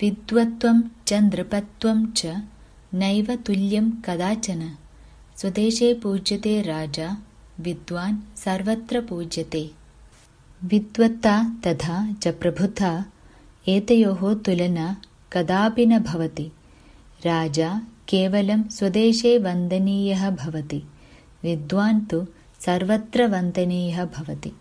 विद्वत्त्वं च नृपत्वं च नैव तुल्यं कदाचन। स्वदेशे पूज्यते राजा विद्वान् सर्वत्र पूज्यते। विद्वत्ता तथा च प्रभुता एतयोः तुलना कदापि न भवति। राजा केवलं स्वदेशे वन्दनीयः भवति विद्वान् तु सर्वत्र वन्दनीयः भवति।